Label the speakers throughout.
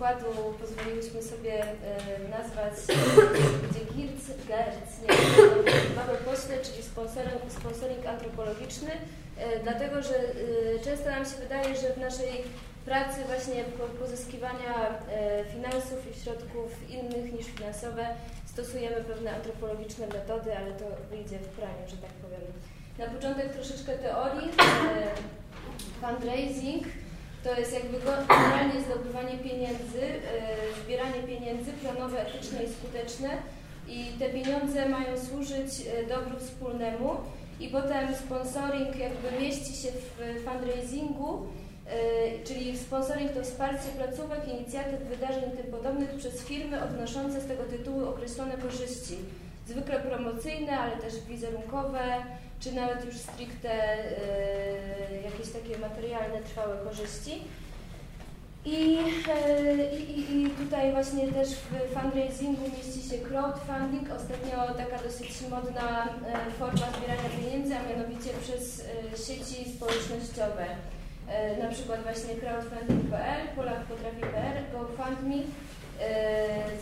Speaker 1: wykładu pozwoliłyśmy sobie nazwać gdzie Girc, Gerc, nie Babel Pośle, czyli sponsoring, sponsoring antropologiczny, dlatego że często nam się wydaje, że w naszej pracy właśnie pozyskiwania finansów i środków innych niż finansowe stosujemy pewne antropologiczne metody, ale to wyjdzie w praniu, że tak powiem. Na początek troszeczkę teorii. Fundraising to jest jakby generalnie zdobywanie pieniędzy, e, zbieranie pieniędzy planowe, etyczne i skuteczne. I te pieniądze mają służyć e, dobru wspólnemu. I potem sponsoring jakby mieści się w fundraisingu, e, czyli sponsoring to wsparcie placówek, inicjatyw, wydarzeń tym podobnych przez firmy odnoszące z tego tytułu określone korzyści, zwykle promocyjne, ale też wizerunkowe, czy nawet już stricte y, jakieś takie materialne, trwałe korzyści. I, y, i, I tutaj właśnie też w fundraisingu mieści się crowdfunding, ostatnio taka dosyć modna y, forma zbierania pieniędzy, a mianowicie przez sieci społecznościowe. Na przykład właśnie crowdfunding.pl, Polak potrafi.pl, GoFundMe, E,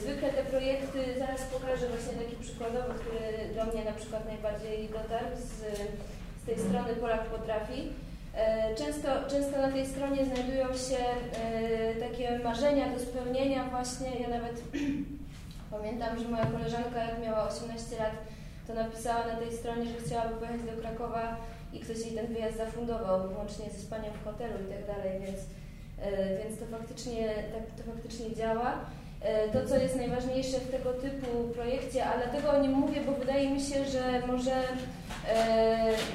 Speaker 1: zwykle te projekty, zaraz pokażę właśnie taki przykładowy, który do mnie na przykład najbardziej dotarł z, z tej strony Polak Potrafi. E, często, często na tej stronie znajdują się e, takie marzenia do spełnienia właśnie. Ja nawet pamiętam, że moja koleżanka jak miała 18 lat, to napisała na tej stronie, że chciałaby pojechać do Krakowa i ktoś jej ten wyjazd zafundował, łącznie ze spaniem w hotelu i tak dalej, więc, więc to, faktycznie, tak, to faktycznie działa. E, to, co jest najważniejsze w tego typu projekcie, ale tego o nim mówię, bo wydaje mi się, że może, e,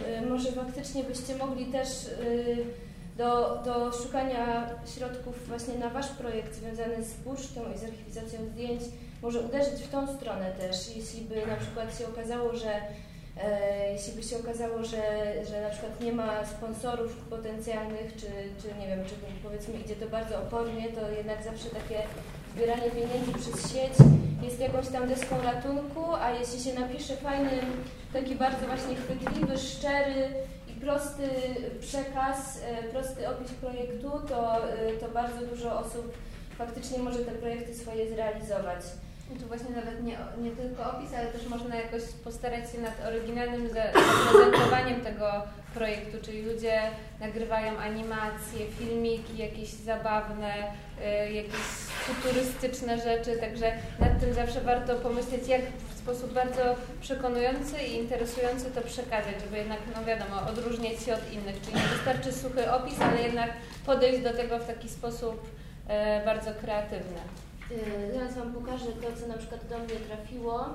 Speaker 1: e, może faktycznie byście mogli też do, do szukania środków właśnie na Wasz projekt związany z puszczą i z archiwizacją zdjęć, może uderzyć w tą stronę też, jeśli by na przykład się okazało, że jeśli by się okazało, że, że na przykład nie ma sponsorów potencjalnych, czy, czy nie wiem, czy powiedzmy idzie to bardzo opornie, to jednak zawsze takie zbieranie pieniędzy przez sieć jest jakąś tam deską ratunku, a jeśli się napisze fajny, taki bardzo właśnie chwytliwy, szczery i prosty przekaz, e, prosty opis projektu, to, e, to bardzo dużo osób faktycznie może te projekty swoje zrealizować.
Speaker 2: Tu właśnie nawet nie, nie tylko opis, ale też można jakoś postarać się nad oryginalnym zaprezentowaniem tego projektu, czyli ludzie nagrywają animacje, filmiki jakieś zabawne, y, jakieś futurystyczne rzeczy, także nad tym zawsze warto pomyśleć, jak w sposób bardzo przekonujący i interesujący to przekazać, żeby jednak, no wiadomo, odróżniać się od innych, czyli nie wystarczy suchy opis, ale jednak podejść do tego w taki sposób y, bardzo kreatywny.
Speaker 1: Y, zaraz Wam pokażę to, co na przykład do mnie trafiło.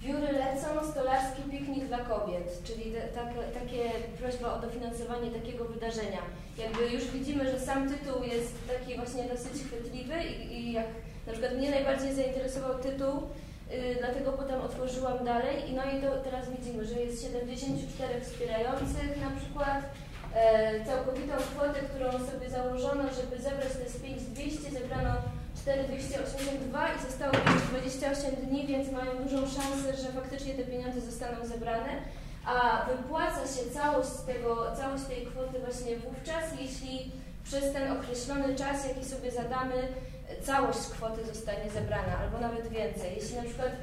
Speaker 1: Wióry lecą, stolarski piknik dla kobiet, czyli tak, takie prośba o dofinansowanie takiego wydarzenia. Jakby już widzimy, że sam tytuł jest taki właśnie dosyć chwytliwy i, i jak na przykład mnie najbardziej zainteresował tytuł, yy, dlatego potem otworzyłam dalej i no i to teraz widzimy, że jest 74 wspierających na przykład, całkowitą kwotę, którą sobie założono, żeby zebrać te z 5200, zebrano 4282 i zostało jeszcze 28 dni, więc mają dużą szansę, że faktycznie te pieniądze zostaną zebrane, a wypłaca się całość, tego, całość tej kwoty właśnie wówczas, jeśli przez ten określony czas, jaki sobie zadamy, całość kwoty zostanie zebrana, albo nawet więcej. Jeśli na przykład e,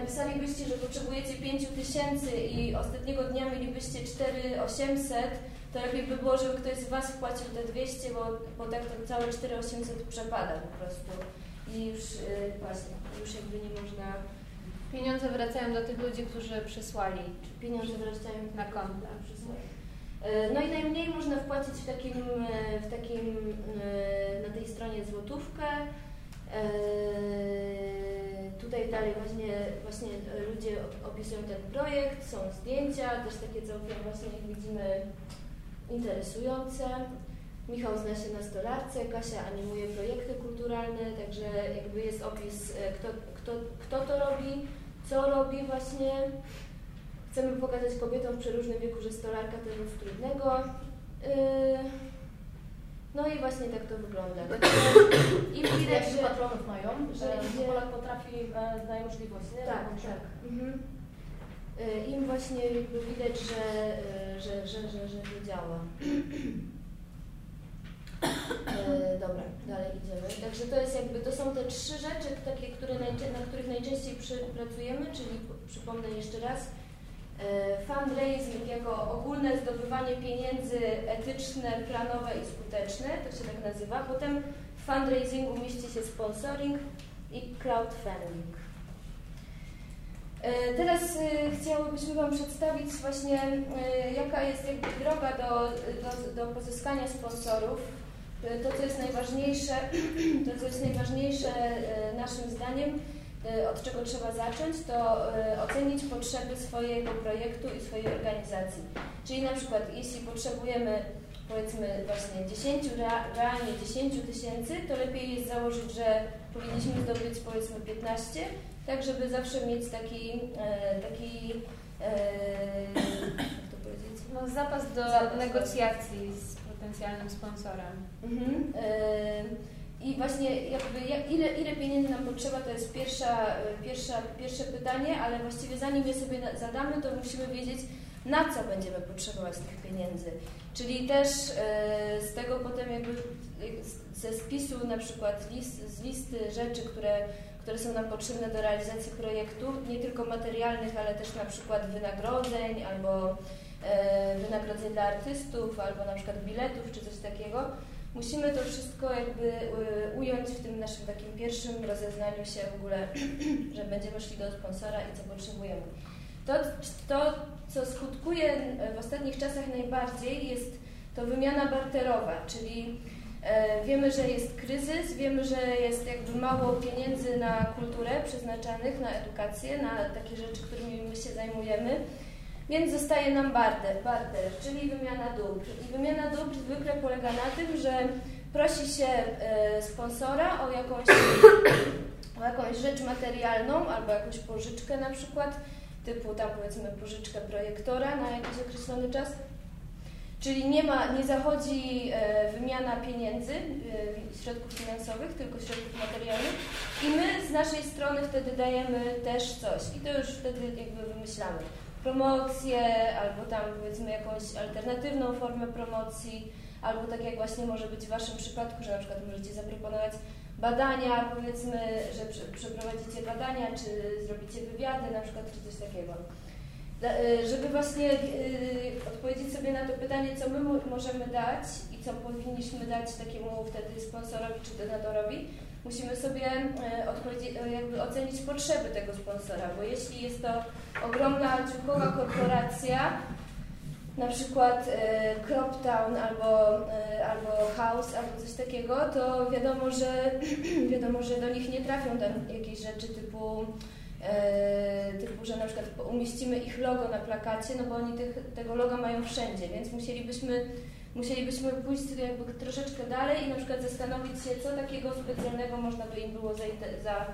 Speaker 1: napisalibyście, że potrzebujecie 5 tysięcy i ostatniego dnia mielibyście 4800, to lepiej by było, żeby ktoś z Was wpłacił te 200, bo, bo tak to całe 4800 przepada po prostu. I już yy, właśnie, już jakby nie można...
Speaker 2: Pieniądze wracają do tych ludzi, którzy przysłali.
Speaker 1: Pieniądze wracają na konta. Yy, no i najmniej można wpłacić w takim, w takim na tej stronie złotówkę. Tutaj dalej właśnie, właśnie ludzie opisują ten projekt, są zdjęcia, też takie całkiem właśnie jak widzimy interesujące. Michał zna się na stolarce, Kasia animuje projekty kulturalne, także jakby jest opis, e, kto, kto, kto to robi, co robi właśnie. Chcemy pokazać kobietom w przeróżnym wieku, że stolarka to nic trudnego. Yy, no i właśnie tak to wygląda.
Speaker 3: I widać, że patronów mają, że Polak potrafi, e, daje możliwość, nie?
Speaker 1: Tak, tak. Mhm. Y, im właśnie jakby widać, że, że, że, że, że, że działa. dobra, dalej idziemy. Także to jest jakby, to są te trzy rzeczy, takie, które na których najczęściej przy, pracujemy, czyli przypomnę jeszcze raz, e, fundraising jako ogólne zdobywanie pieniędzy etyczne, planowe i skuteczne, to się tak nazywa. Potem w fundraisingu mieści się sponsoring i crowdfunding. E, teraz e, chciałybyśmy Wam przedstawić właśnie, jaka jest jakby droga do, do, do pozyskania sponsorów to, co jest najważniejsze, to, co jest najważniejsze e, naszym zdaniem, e, od czego trzeba zacząć, to e, ocenić potrzeby swojego projektu i swojej organizacji. Czyli na przykład, jeśli potrzebujemy powiedzmy właśnie 10, realnie 10 tysięcy, to lepiej jest założyć, że powinniśmy zdobyć powiedzmy 15, tak żeby zawsze mieć taki, taki
Speaker 2: jak to powiedzieć? No, zapas do zapas negocjacji z potencjalnym sponsorem. Mhm.
Speaker 1: I właśnie jakby ile, ile pieniędzy nam potrzeba, to jest pierwsza, pierwsza, pierwsze pytanie, ale właściwie zanim je sobie zadamy, to musimy wiedzieć, na co będziemy potrzebować tych pieniędzy. Czyli też e, z tego potem jakby ze spisu na przykład list, z listy rzeczy, które, które są nam potrzebne do realizacji projektu, nie tylko materialnych, ale też na przykład wynagrodzeń albo E, wynagrodzeń dla artystów albo na przykład biletów czy coś takiego. Musimy to wszystko jakby e, ująć w tym naszym takim pierwszym rozeznaniu się w ogóle, że będziemy szli do sponsora i co potrzebujemy. To, to, co skutkuje w ostatnich czasach najbardziej jest to wymiana barterowa, czyli e, wiemy, że jest kryzys, wiemy, że jest jakby mało pieniędzy na kulturę przeznaczanych, na edukację, na takie rzeczy, którymi my się zajmujemy. Więc zostaje nam barter, barter, czyli wymiana dóbr. I wymiana dóbr zwykle polega na tym, że prosi się e, sponsora o jakąś, o jakąś rzecz materialną albo jakąś pożyczkę na przykład, typu tam powiedzmy pożyczkę projektora na jakiś określony czas. Czyli nie, ma, nie zachodzi e, wymiana pieniędzy, e, środków finansowych, tylko środków materialnych i my z naszej strony wtedy dajemy też coś i to już wtedy jakby wymyślamy promocję, albo tam powiedzmy jakąś alternatywną formę promocji, albo tak jak właśnie może być w Waszym przypadku, że na przykład możecie zaproponować badania, powiedzmy, że przeprowadzicie badania, czy zrobicie wywiady na przykład, czy coś takiego. Y, żeby właśnie y, odpowiedzieć sobie na to pytanie, co my możemy dać i co powinniśmy dać takiemu wtedy sponsorowi czy donatorowi, musimy sobie e, e, jakby ocenić potrzeby tego sponsora, bo jeśli jest to ogromna ciuchowa korporacja, na przykład e, Croptown albo, e, albo House albo coś takiego, to wiadomo, że wiadomo, że do nich nie trafią tam jakieś rzeczy typu typu, że na przykład umieścimy ich logo na plakacie, no bo oni tych, tego loga mają wszędzie, więc musielibyśmy musielibyśmy pójść jakby troszeczkę dalej i na przykład zastanowić się, co takiego specjalnego można by im było za, za,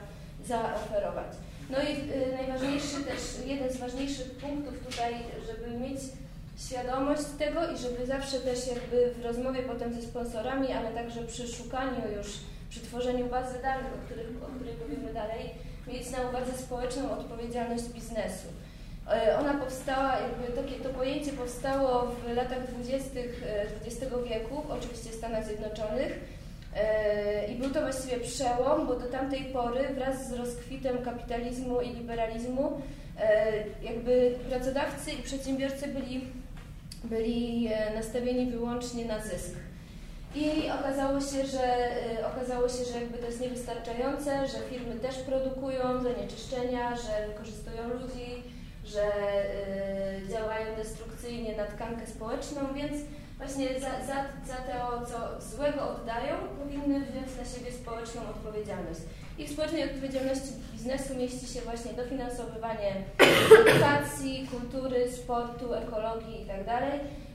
Speaker 1: zaoferować. No i y, najważniejszy też, jeden z ważniejszych punktów tutaj, żeby mieć świadomość tego i żeby zawsze też jakby w rozmowie potem ze sponsorami, ale także przy szukaniu już, przy tworzeniu bazy danych, o, których, o której powiemy dalej, mieć na uwadze społeczną odpowiedzialność biznesu. E, ona powstała, jakby takie to pojęcie powstało w latach 20. XX e, wieku, oczywiście w Stanach Zjednoczonych. E, I był to właściwie przełom, bo do tamtej pory wraz z rozkwitem kapitalizmu i liberalizmu jakby pracodawcy i przedsiębiorcy byli, byli nastawieni wyłącznie na zysk. I okazało się, że okazało się, że jakby to jest niewystarczające, że firmy też produkują zanieczyszczenia, że wykorzystują ludzi, że y, działają destrukcyjnie na tkankę społeczną, więc właśnie za, za, za to, co złego oddają, powinny wziąć na siebie społeczną odpowiedzialność. I w społecznej odpowiedzialności biznesu mieści się właśnie dofinansowywanie edukacji, kultury, sportu, ekologii itd. Tak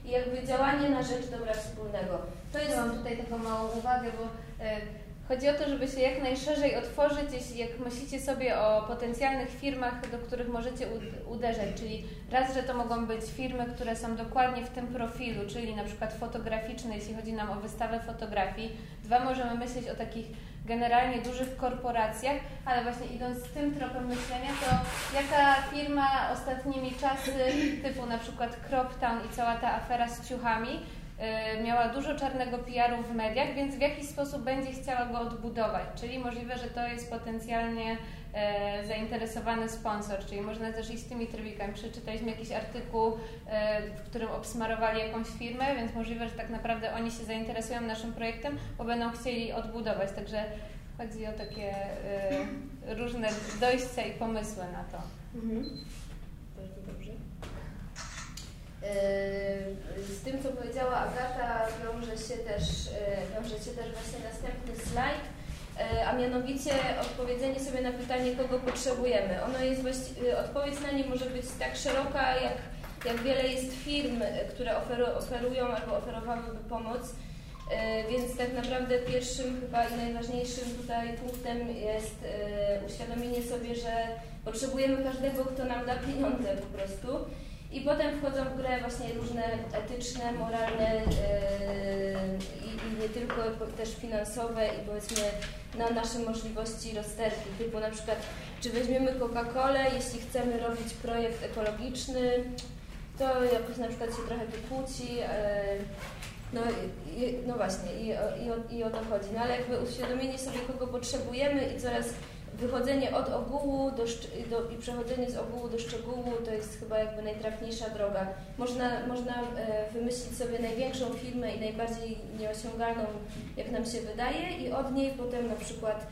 Speaker 1: I jakby działanie na rzecz dobra wspólnego.
Speaker 2: To jest... Mam tutaj taką małą uwagę, bo y, Chodzi o to, żeby się jak najszerzej otworzyć, jeśli jak myślicie sobie o potencjalnych firmach, do których możecie uderzać, czyli raz, że to mogą być firmy, które są dokładnie w tym profilu, czyli na przykład fotograficzne, jeśli chodzi nam o wystawę fotografii. Dwa, możemy myśleć o takich generalnie dużych korporacjach, ale właśnie idąc tym tropem myślenia, to jaka firma ostatnimi czasy, typu na przykład Croptown i cała ta afera z ciuchami, miała dużo czarnego PR-u w mediach, więc w jakiś sposób będzie chciała go odbudować. Czyli możliwe, że to jest potencjalnie e, zainteresowany sponsor, czyli można też iść z tymi trybikami. Przeczytaliśmy jakiś artykuł, e, w którym obsmarowali jakąś firmę, więc możliwe, że tak naprawdę oni się zainteresują naszym projektem, bo będą chcieli odbudować. Także chodzi o takie różne dojścia i pomysły na to.
Speaker 1: Mhm. Bardzo dobrze. Z tym, co powiedziała Agata, wiąże się też, wiąże się też właśnie następny slajd, a mianowicie odpowiedzenie sobie na pytanie, kogo potrzebujemy. Ono jest odpowiedź na nie może być tak szeroka, jak, jak wiele jest firm, które oferu, oferują albo oferowałyby pomoc. Więc tak naprawdę pierwszym chyba i najważniejszym tutaj punktem jest uświadomienie sobie, że potrzebujemy każdego, kto nam da pieniądze po prostu. I potem wchodzą w grę właśnie różne etyczne, moralne yy, i, nie tylko też finansowe i powiedzmy na nasze możliwości rozterki, typu na przykład czy weźmiemy Coca-Colę, jeśli chcemy robić projekt ekologiczny, to jakoś na przykład się trochę wykłóci, yy, no, i, no właśnie i, i, o, i o to chodzi, no ale jakby uświadomienie sobie kogo potrzebujemy i coraz wychodzenie od ogółu do, do, i przechodzenie z ogółu do szczegółu to jest chyba jakby najtrafniejsza droga. Można, można e, wymyślić sobie największą firmę i najbardziej nieosiągalną, jak nam się wydaje i od niej potem na przykład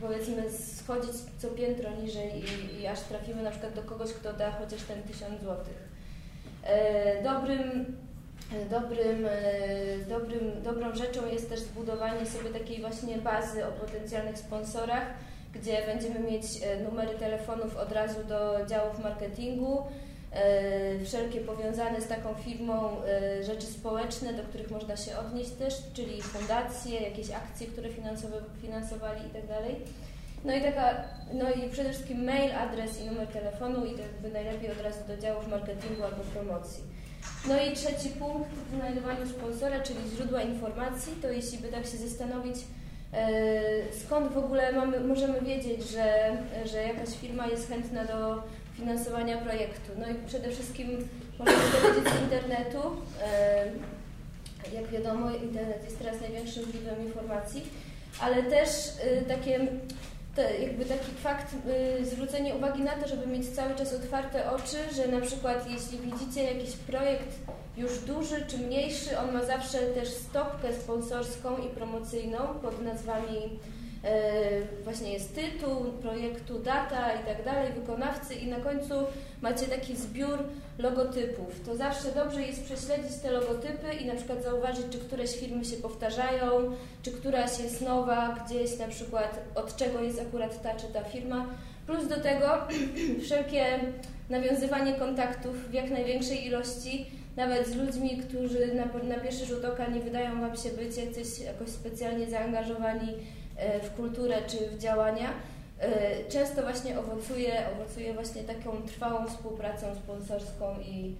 Speaker 1: powiedzmy schodzić co piętro niżej i, i aż trafimy na przykład do kogoś, kto da chociaż ten tysiąc złotych. E, dobrym Dobrym, e, dobrym, dobrą rzeczą jest też zbudowanie sobie takiej właśnie bazy o potencjalnych sponsorach, gdzie będziemy mieć e, numery telefonów od razu do działów marketingu, e, wszelkie powiązane z taką firmą e, rzeczy społeczne, do których można się odnieść też, czyli fundacje, jakieś akcje, które finansowali itd. Tak no i taka, no i przede wszystkim mail, adres i numer telefonu i to jakby najlepiej od razu do działów marketingu albo promocji. No i trzeci punkt w znajdowaniu sponsora, czyli źródła informacji, to jeśli by tak się zastanowić, skąd w ogóle mamy, możemy wiedzieć, że, że jakaś firma jest chętna do finansowania projektu? No i przede wszystkim możemy dowiedzieć z internetu. E, jak wiadomo, internet jest teraz największym źródłem informacji, ale też e, takie jakby taki fakt, zwrócenie uwagi na to, żeby mieć cały czas otwarte oczy, że na przykład jeśli widzicie jakiś projekt już duży czy mniejszy, on ma zawsze też stopkę sponsorską i promocyjną pod nazwami właśnie jest tytuł projektu, data i tak dalej, wykonawcy i na końcu macie taki zbiór logotypów. To zawsze dobrze jest prześledzić te logotypy i na przykład zauważyć, czy któreś firmy się powtarzają, czy któraś jest nowa, gdzieś na przykład od czego jest akurat ta czy ta firma. Plus do tego wszelkie nawiązywanie kontaktów w jak największej ilości nawet z ludźmi, którzy na, na pierwszy rzut oka nie wydają Wam się być jakoś, jakoś specjalnie zaangażowani e, w kulturę czy w działania, e, często właśnie owocuje, owocuje właśnie taką trwałą współpracą sponsorską i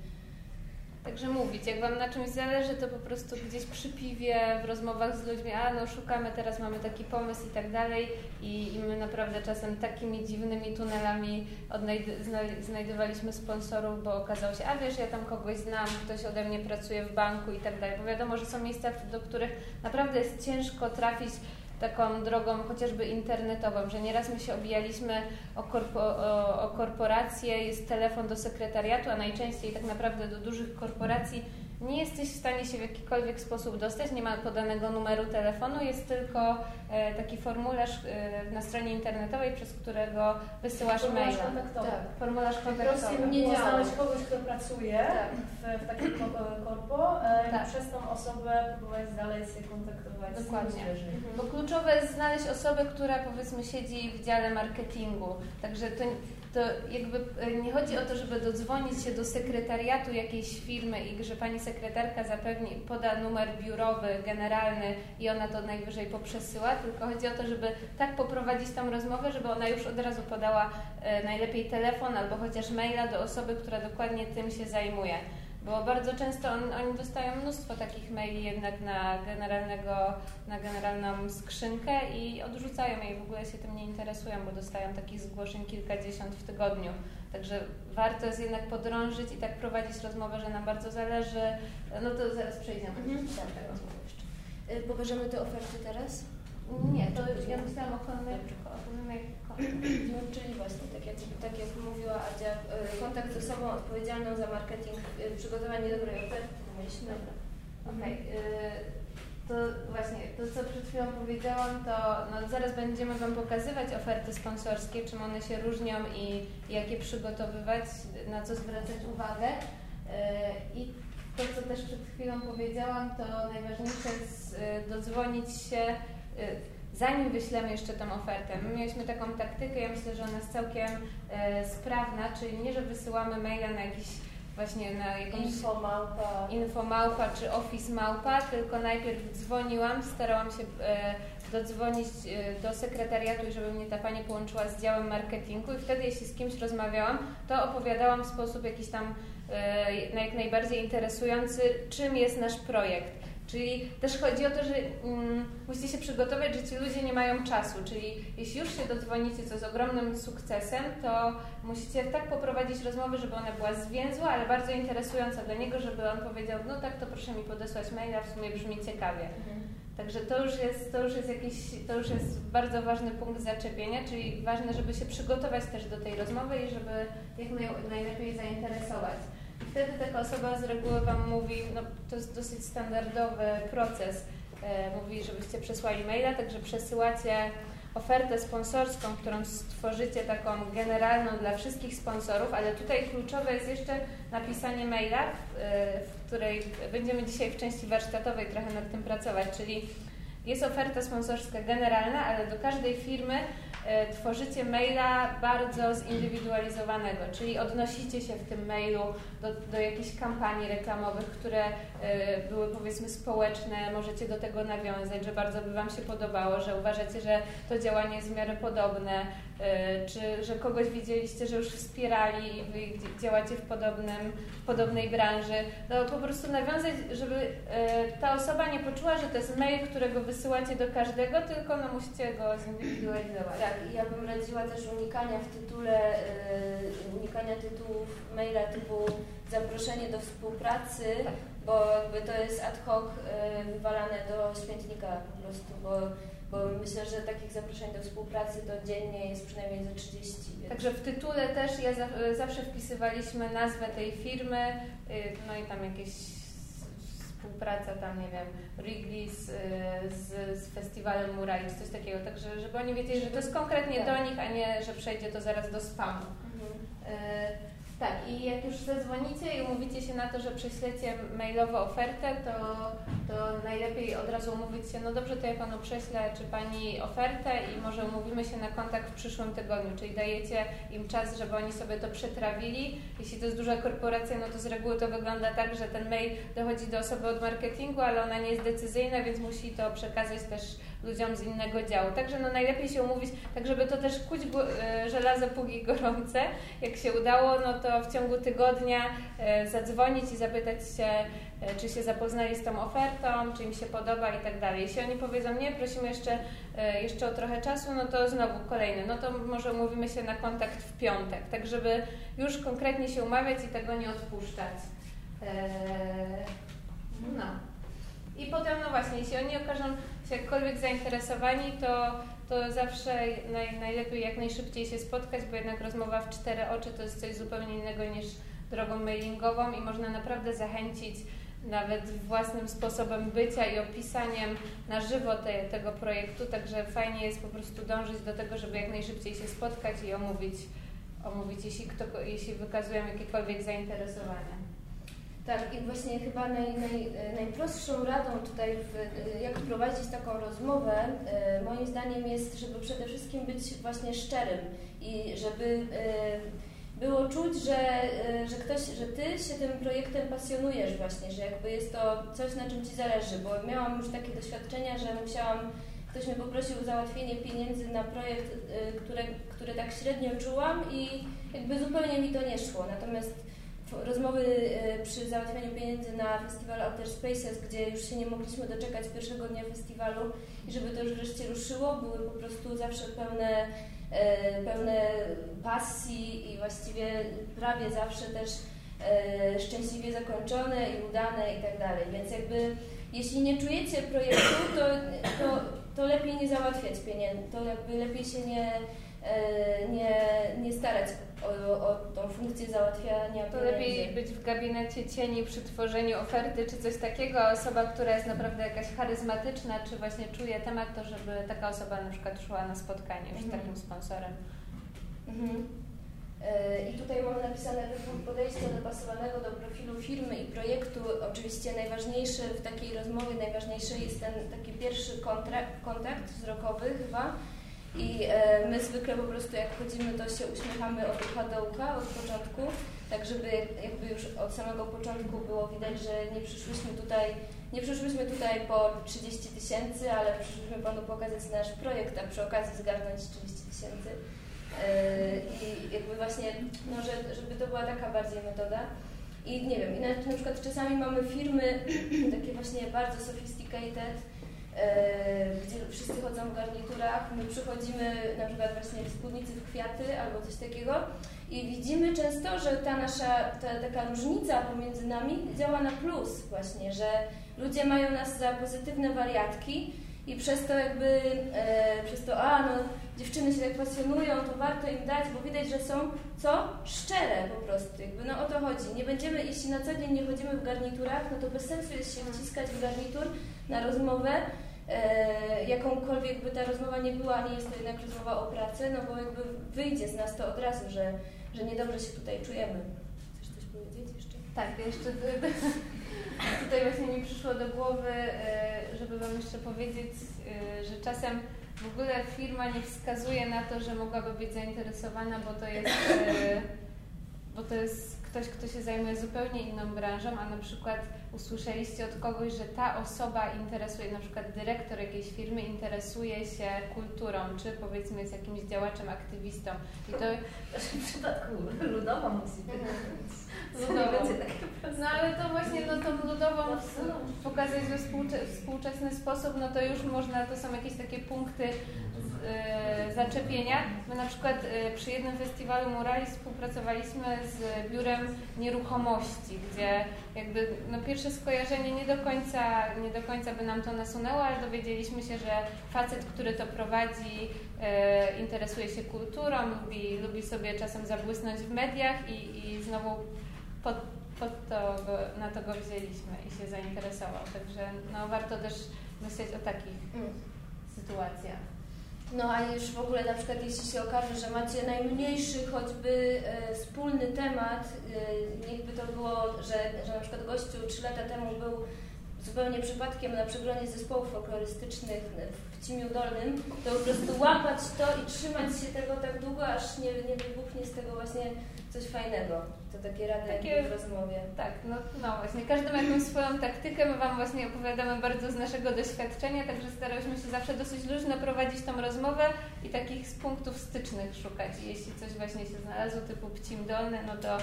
Speaker 2: Także mówić, jak Wam na czymś zależy, to po prostu gdzieś przy piwie, w rozmowach z ludźmi, a no szukamy, teraz mamy taki pomysł i tak dalej. I, i my naprawdę czasem takimi dziwnymi tunelami znajdowaliśmy sponsorów, bo okazało się, a wiesz, ja tam kogoś znam, ktoś ode mnie pracuje w banku i tak dalej, bo wiadomo, że są miejsca, do których naprawdę jest ciężko trafić taką drogą chociażby internetową, że nieraz my się obijaliśmy o, korpo, o, o korporacje, jest telefon do sekretariatu, a najczęściej tak naprawdę do dużych korporacji nie jesteś w stanie się w jakikolwiek sposób dostać, nie ma podanego numeru telefonu, jest tylko e, taki formularz e, na stronie internetowej, przez którego wysyłasz
Speaker 3: formularz
Speaker 2: maila.
Speaker 3: Kontaktowy. Tak,
Speaker 2: formularz kontaktowy.
Speaker 3: Nie działa. znaleźć kogoś, kto pracuje tak. w, w takim korpo e, tak. i przez tą osobę próbować dalej się kontaktować
Speaker 2: Dokładnie. Mhm. Bo kluczowe jest znaleźć osobę, która powiedzmy siedzi w dziale marketingu. Także to to jakby e, nie chodzi o to, żeby dodzwonić się do sekretariatu jakiejś firmy i że pani sekretarka zapewni, poda numer biurowy, generalny i ona to najwyżej poprzesyła, tylko chodzi o to, żeby tak poprowadzić tą rozmowę, żeby ona już od razu podała e, najlepiej telefon albo chociaż maila do osoby, która dokładnie tym się zajmuje. Bo bardzo często on, oni dostają mnóstwo takich maili jednak na, generalnego, na generalną skrzynkę i odrzucają je i w ogóle się tym nie interesują, bo dostają takich zgłoszeń kilkadziesiąt w tygodniu. Także warto jest jednak podrążyć i tak prowadzić rozmowę, że nam bardzo zależy. No to zaraz przejdziemy mhm. do tego jeszcze.
Speaker 1: Y, pokażemy te oferty teraz?
Speaker 2: Nie, to ja myślałam o konnej
Speaker 1: no, czyli właśnie, tak jak, tak jak mówiła Adzia, y, kontakt z osobą odpowiedzialną za marketing, y, przygotowanie dobrej oferty, myślę.
Speaker 2: Okej. Okay to właśnie, to co przed chwilą powiedziałam, to no, zaraz będziemy Wam pokazywać oferty sponsorskie, czym one się różnią i jakie przygotowywać, na co zwracać uwagę. I to, co też przed chwilą powiedziałam, to najważniejsze jest dodzwonić się, zanim wyślemy jeszcze tą ofertę. My mieliśmy taką taktykę, ja myślę, że ona jest całkiem sprawna, czyli nie, że wysyłamy maila na jakiś właśnie na jakąś
Speaker 1: infomałpa.
Speaker 2: infomałpa czy office małpa, tylko najpierw dzwoniłam, starałam się e, dodzwonić do sekretariatu i żeby mnie ta pani połączyła z działem marketingu i wtedy jeśli z kimś rozmawiałam, to opowiadałam w sposób jakiś tam jak najbardziej interesujący, czym jest nasz projekt Czyli też chodzi o to, że mm, musicie się przygotować, że ci ludzie nie mają czasu. Czyli jeśli już się dodzwonicie, co z ogromnym sukcesem, to musicie tak poprowadzić rozmowę, żeby ona była zwięzła, ale bardzo interesująca dla niego, żeby on powiedział, no tak, to proszę mi podesłać maila, w sumie brzmi ciekawie. Mhm. Także to już, jest, to, już jest jakiś, to już jest bardzo ważny punkt zaczepienia, czyli ważne, żeby się przygotować też do tej rozmowy i żeby jak naj, najlepiej zainteresować. Wtedy taka osoba z reguły Wam mówi, no to jest dosyć standardowy proces, e, mówi, żebyście przesłali maila, także przesyłacie ofertę sponsorską, którą stworzycie taką generalną dla wszystkich sponsorów, ale tutaj kluczowe jest jeszcze napisanie maila, w, w której będziemy dzisiaj w części warsztatowej trochę nad tym pracować, czyli jest oferta sponsorska generalna, ale do każdej firmy E, tworzycie maila bardzo zindywidualizowanego, czyli odnosicie się w tym mailu do, do jakichś kampanii reklamowych, które e, były powiedzmy społeczne, możecie do tego nawiązać, że bardzo by Wam się podobało, że uważacie, że to działanie jest w miarę podobne, czy że kogoś widzieliście, że już wspierali i Wy działacie w, podobnym, w podobnej branży. No po prostu nawiązać, żeby ta osoba nie poczuła, że to jest mail, którego wysyłacie do każdego, tylko no musicie go zindywidualizować.
Speaker 1: Tak tak, ja bym radziła też unikania w tytule, yy, unikania tytułów maila typu zaproszenie do współpracy, tak. bo jakby to jest ad hoc wywalane do śmietnika po prostu, bo, bo myślę, że takich zaproszeń do współpracy to dziennie jest przynajmniej ze 30.
Speaker 2: Więc... Także w tytule też ja za, zawsze wpisywaliśmy nazwę tej firmy, yy, no i tam jakieś współpraca tam, nie wiem, Wrigley z, z, z festiwalem Murai, czy coś takiego, także żeby oni wiedzieli, że to jest konkretnie tak. do nich, a nie, że przejdzie to zaraz do spamu. Mhm. Y tak, i jak już zadzwonicie i umówicie się na to, że prześlecie mailowo ofertę, to, to najlepiej od razu umówić się, no dobrze, to ja Panu prześlę, czy Pani ofertę i może umówimy się na kontakt w przyszłym tygodniu, czyli dajecie im czas, żeby oni sobie to przetrawili. Jeśli to jest duża korporacja, no to z reguły to wygląda tak, że ten mail dochodzi do osoby od marketingu, ale ona nie jest decyzyjna, więc musi to przekazać też ludziom z innego działu. Także no najlepiej się umówić, tak żeby to też kuć e, żelazo póki gorące. Jak się udało, no to w ciągu tygodnia e, zadzwonić i zapytać się, czy się zapoznali z tą ofertą, czy im się podoba i tak dalej. Jeśli oni powiedzą nie, prosimy jeszcze, jeszcze o trochę czasu, no to znowu kolejny, no to może umówimy się na kontakt w piątek, tak żeby już konkretnie się umawiać i tego nie odpuszczać. No. I potem, no właśnie, jeśli oni okażą się jakkolwiek zainteresowani, to, to zawsze naj, najlepiej jak najszybciej się spotkać, bo jednak rozmowa w cztery oczy to jest coś zupełnie innego niż drogą mailingową i można naprawdę zachęcić nawet własnym sposobem bycia i opisaniem na żywo te, tego projektu, także fajnie jest po prostu dążyć do tego, żeby jak najszybciej się spotkać i omówić, omówić jeśli, kto, jeśli wykazują jakiekolwiek zainteresowania.
Speaker 1: Tak, i właśnie chyba naj, naj, najprostszą radą tutaj, w, jak prowadzić taką rozmowę, e, moim zdaniem jest, żeby przede wszystkim być właśnie szczerym i żeby e, było czuć, że, e, że ktoś, że ty się tym projektem pasjonujesz właśnie, że jakby jest to coś, na czym ci zależy, bo miałam już takie doświadczenia, że musiałam, ktoś mnie poprosił o załatwienie pieniędzy na projekt, które, które tak średnio czułam i jakby zupełnie mi to nie szło. Natomiast rozmowy przy załatwianiu pieniędzy na festiwal Outer Spaces, gdzie już się nie mogliśmy doczekać pierwszego dnia festiwalu i żeby to już wreszcie ruszyło, były po prostu zawsze pełne, pełne pasji i właściwie prawie zawsze też szczęśliwie zakończone i udane i tak dalej. Więc jakby jeśli nie czujecie projektu, to, to, to lepiej nie załatwiać pieniędzy, to jakby lepiej się nie, e, nie, nie starać o, o tą funkcję załatwiania
Speaker 2: To lepiej być w gabinecie cieni przy tworzeniu oferty czy coś takiego, osoba, która jest naprawdę jakaś charyzmatyczna, czy właśnie czuje temat, to żeby taka osoba na przykład szła na spotkanie już mhm. z takim sponsorem.
Speaker 1: Mhm. E, I tutaj mamy napisane wybór podejścia dopasowanego do profilu firmy i projektu. Oczywiście najważniejszy w takiej rozmowie, najważniejszy jest ten taki pierwszy kontrakt, kontakt wzrokowy chyba. I e, my zwykle po prostu jak chodzimy, to się uśmiechamy od ucha od początku, tak żeby jakby już od samego początku było widać, że nie przyszłyśmy tutaj, nie przyszłyśmy tutaj po 30 tysięcy, ale przyszłyśmy Panu pokazać nasz projekt, a przy okazji zgarnąć 30 tysięcy. Yy, I jakby właśnie, no, że, żeby to była taka bardziej metoda. I nie wiem, i na, na przykład czasami mamy firmy takie właśnie bardzo sophisticated, gdzie wszyscy chodzą w garniturach, my przychodzimy na przykład właśnie w spódnicy w kwiaty albo coś takiego i widzimy często, że ta nasza, ta taka różnica pomiędzy nami działa na plus właśnie, że ludzie mają nas za pozytywne wariatki i przez to jakby, e, przez to, a no dziewczyny się tak pasjonują, to warto im dać, bo widać, że są co? Szczere po prostu, jakby no o to chodzi. Nie będziemy, jeśli na co dzień nie chodzimy w garniturach, no to bez sensu jest się wciskać w garnitur na rozmowę, e, jakąkolwiek by ta rozmowa nie była, nie jest to jednak rozmowa o pracy, no bo jakby wyjdzie z nas to od razu, że, że niedobrze się tutaj czujemy. Chcesz coś powiedzieć jeszcze?
Speaker 2: Tak, jeszcze tutaj właśnie mi przyszło do głowy, e, żeby Wam jeszcze powiedzieć, e, że czasem w ogóle firma nie wskazuje na to, że mogłaby być zainteresowana, bo to jest, e, bo to jest ktoś, kto się zajmuje zupełnie inną branżą, a na przykład usłyszeliście od kogoś, że ta osoba interesuje, na przykład dyrektor jakiejś firmy interesuje się kulturą, czy powiedzmy jest jakimś działaczem, aktywistą. I to
Speaker 3: w przypadku ludowa musi być.
Speaker 2: Ludową. No ale to właśnie no, tą ludową pokazać we współczesny sposób, no to już można, to są jakieś takie punkty zaczepienia. My na przykład e, przy jednym festiwalu Murali współpracowaliśmy z biurem nieruchomości, gdzie jakby no, pierwsze skojarzenie nie do końca, nie do końca by nam to nasunęło, ale dowiedzieliśmy się, że facet, który to prowadzi, e, interesuje się kulturą, lubi, lubi sobie czasem zabłysnąć w mediach i, i znowu pod, pod to go, na to go wzięliśmy i się zainteresował. Także no, warto też myśleć o takich mm. sytuacjach.
Speaker 1: No a już w ogóle na przykład jeśli się okaże, że macie najmniejszy choćby e, wspólny temat, e, niechby to było, że, że na przykład gościu trzy lata temu był zupełnie przypadkiem na przeglądzie zespołów folklorystycznych w Cimiu Dolnym, to po prostu łapać to i trzymać się tego tak długo, aż nie, nie wybuchnie z tego właśnie coś fajnego. To takie rady takie, w rozmowie.
Speaker 2: Tak, no, no właśnie. Każdy ma jakąś swoją taktykę. My Wam właśnie opowiadamy bardzo z naszego doświadczenia, także starałyśmy się zawsze dosyć luźno prowadzić tą rozmowę i takich z punktów stycznych szukać. I jeśli coś właśnie się znalazło typu pcim dolny, no to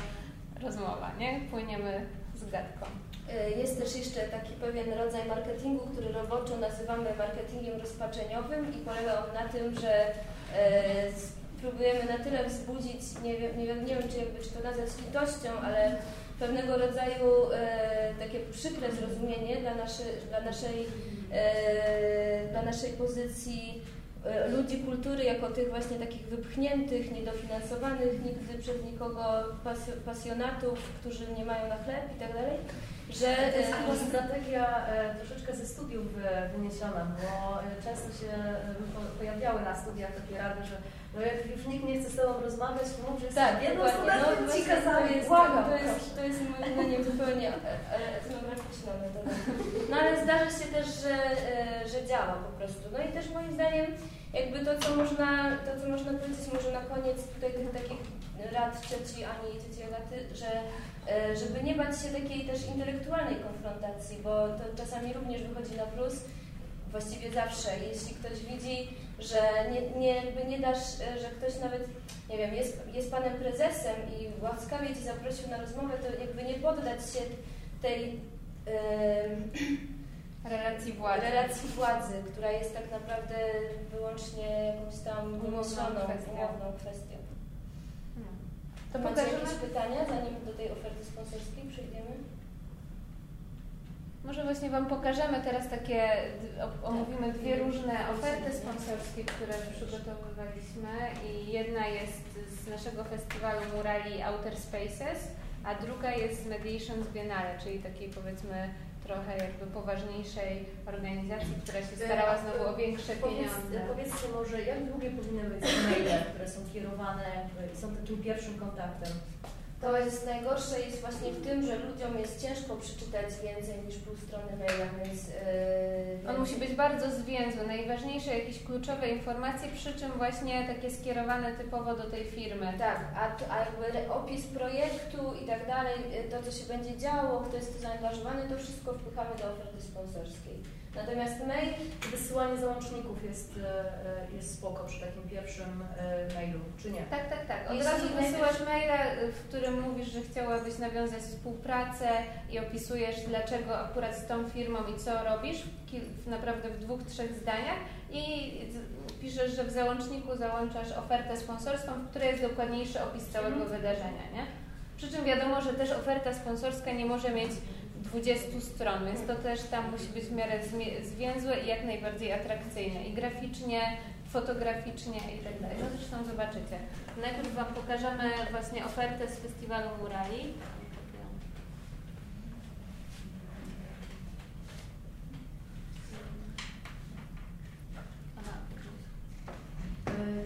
Speaker 2: rozmowa, nie? Płyniemy z gadką.
Speaker 1: Y, jest też jeszcze taki pewien rodzaj marketingu, który roboczo nazywamy marketingiem rozpaczeniowym i polega on na tym, że y, próbujemy na tyle wzbudzić, nie wiem, nie wiem, nie wiem czy, jakby, czy to nazwać litością, ale pewnego rodzaju e, takie przykre zrozumienie dla, naszy, dla, naszej, e, dla naszej pozycji e, ludzi kultury jako tych właśnie takich wypchniętych, niedofinansowanych nigdy przez nikogo pasjonatów, którzy nie mają na chleb i tak dalej.
Speaker 3: Że, to jest chyba strategia e, troszeczkę ze studiów e, wyniesiona, bo e, często się pojawiały na studiach takie rady, że no jak już nikt nie chce z Tobą rozmawiać, to może
Speaker 1: tak, jedną no, Ci kazali, błagam, to jest, to jest moim zdaniem zupełnie etnograficzna metoda. No ale zdarza się też, że, że działa po prostu. No i też moim zdaniem jakby to, co można, to, co można powiedzieć może na koniec tutaj tych takich rad cioci Ani i cioci Agaty, że żeby nie bać się takiej też intelektualnej konfrontacji, bo to czasami również wychodzi na plus, właściwie zawsze. Jeśli ktoś widzi, że nie, nie, nie dasz, e, że ktoś nawet, nie wiem, jest, jest panem prezesem i łaskawie ci zaprosił na rozmowę, to jakby nie poddać się tej
Speaker 2: relacji władzy.
Speaker 1: relacji władzy, która jest tak naprawdę wyłącznie jakąś tam umowną kwestią. Hmm. To Macie pokażemy... jakieś pytania, zanim do tej oferty sponsorskiej przejdziemy?
Speaker 2: Może właśnie Wam pokażemy teraz takie, omówimy dwie różne oferty sponsorskie, które przygotowywaliśmy. I jedna jest z naszego festiwalu Murali Outer Spaces, a druga jest z Mediations Biennale, czyli takiej powiedzmy trochę jakby poważniejszej organizacji, która się starała znowu o większe pieniądze.
Speaker 3: Powiedzcie może, jak długie powinny być maile, które są kierowane są takim pierwszym kontaktem?
Speaker 1: To jest najgorsze jest właśnie w tym, że ludziom jest ciężko przeczytać więcej niż pół strony maila, więc...
Speaker 2: Yy, On musi być bardzo zwięzły, najważniejsze jakieś kluczowe informacje, przy czym właśnie takie skierowane typowo do tej firmy.
Speaker 1: Tak, a, a jakby opis projektu i tak dalej, y, to co się będzie działo, kto jest tu zaangażowany, to wszystko wpychamy do oferty sponsorskiej. Natomiast mail,
Speaker 3: wysyłanie załączników jest, e, e, jest spoko przy takim pierwszym e, mailu, czy nie?
Speaker 2: Tak, tak, tak. Od Jeśli razu wysyłasz maila, w którym mówisz, że chciałabyś nawiązać współpracę i opisujesz, dlaczego akurat z tą firmą i co robisz, w, naprawdę w dwóch, trzech zdaniach i piszesz, że w załączniku załączasz ofertę sponsorską, w której jest dokładniejszy opis całego mhm. wydarzenia, nie? Przy czym wiadomo, że też oferta sponsorska nie może mieć 20 stron, więc to też tam musi być w miarę zwięzłe i jak najbardziej atrakcyjne i graficznie, fotograficznie i tak dalej. No zresztą zobaczycie. Najpierw Wam pokażemy właśnie ofertę z festiwalu Murali.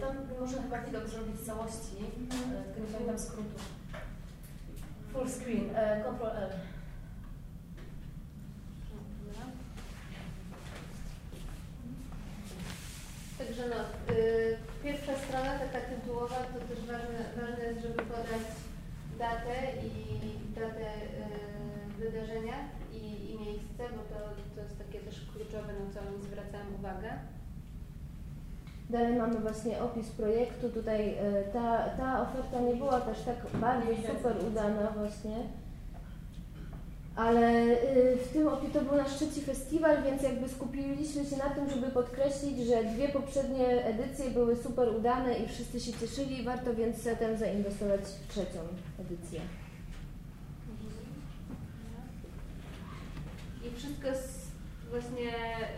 Speaker 3: To można chyba widok zrobić w całości, mhm. tylko nie pamiętam skrótu. Full screen, y, Ctrl L.
Speaker 2: Także no, y, pierwsza strona, taka tytułowa, to też ważne, ważne jest, żeby podać datę i datę y, wydarzenia i, i miejsce, bo to, to jest takie też kluczowe, na co zwracam uwagę.
Speaker 1: Dalej mamy właśnie opis projektu. Tutaj y, ta, ta oferta nie była też tak bardzo super udana właśnie ale y, w tym to był nasz trzeci festiwal, więc jakby skupiliśmy się na tym, żeby podkreślić, że dwie poprzednie edycje były super udane i wszyscy się cieszyli, warto więc zatem zainwestować w trzecią edycję.
Speaker 2: I wszystko właśnie...